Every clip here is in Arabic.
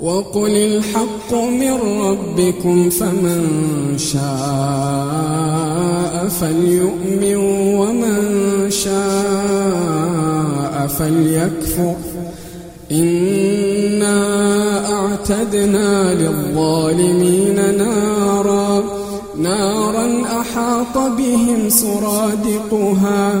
وقل الحق من ربكم فمن شاء فليؤمن ومن شاء فليكفر. إنا أعتدنا للظالمين نارا. نارا أحاط بهم سرادقها.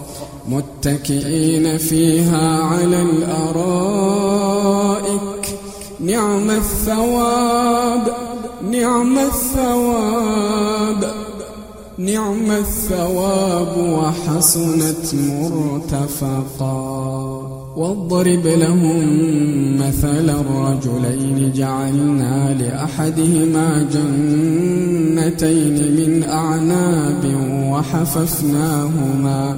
متكئين فيها على الأرائك. نعم الثواب نعم الثواب نعم الثواب وحسنت مرتفقا. واضرب لهم مثل الرجلين. جعلنا لأحدهما جنتين من أعناب وحففناهما.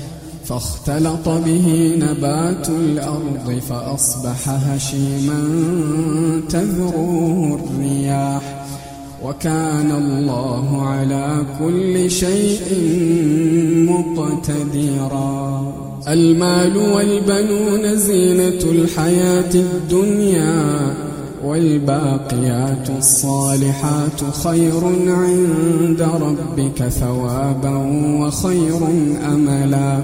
فاختلط به نبات الأرض فأصبح هشيما تذروه الرياح. وكان الله على كل شيء مقتدرا. المال والبنون زينة الحياة الدنيا والباقيات الصالحات خير عند ربك ثوابا وخير أملا.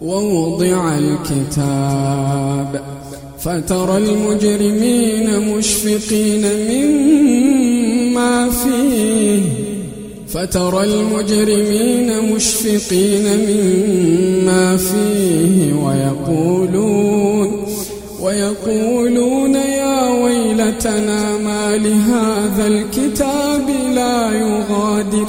ووضع الكتاب. فترى المجرمين مشفقين مما فيه. فترى المجرمين مشفقين مما فيه ويقولون ويقولون يا ويلتنا ما لهذا الكتاب لا يغادر.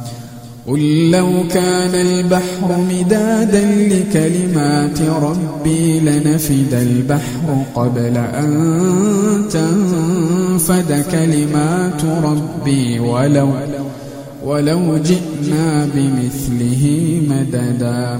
قل لو كان البحر مدادا لكلمات ربي لنفد البحر قبل أن تنفد كلمات ربي ولو ولو جئنا بمثله مددا.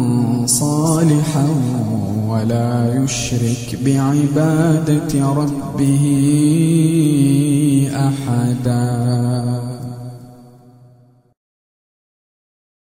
صالحا ولا يشرك بعبادة ربه أحدا.